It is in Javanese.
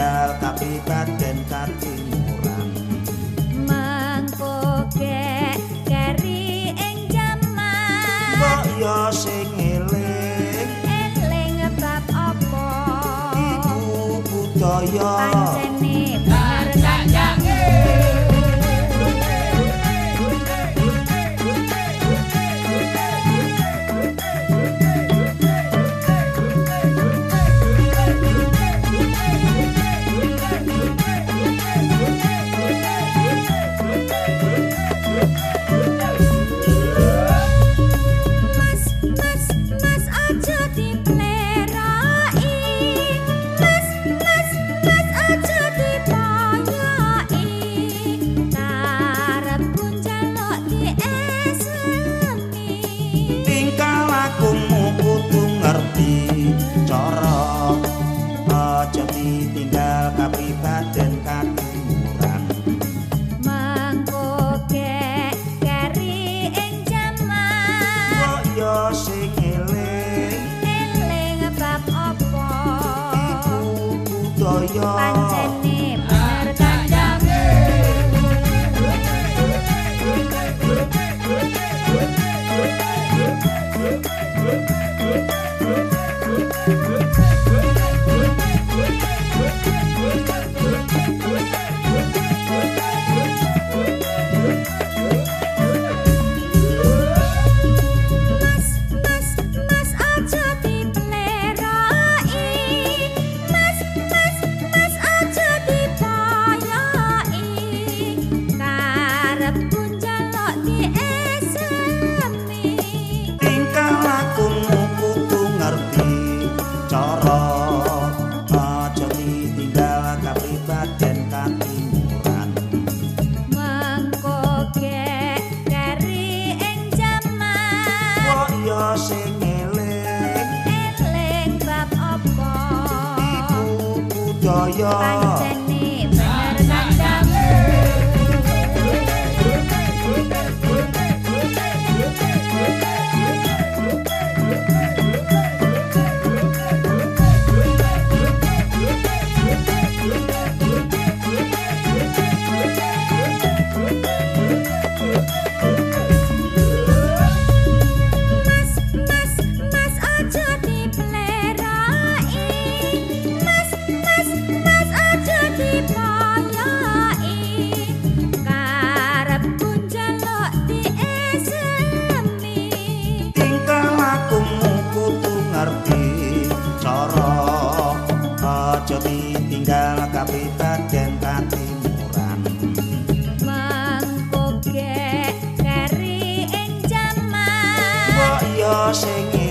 ditinggal tapi kaden katimuran mangko keri ing jaman. Kok ya sing eling. Eling bab apa? Iku budaya kapribaden katimuran Mangko keri ing jaman. Kok ya sing eling? Eling bab apa? Iku budaya Pancene bener kandang cara aja ditinggal kapribaden katimuran Mangko keri ing jaman. Kok ya sing eling? Eling bab apa? Iku budaya ditinggal kapribaden katimuran Mangko keri ing jaman. Kok ya sing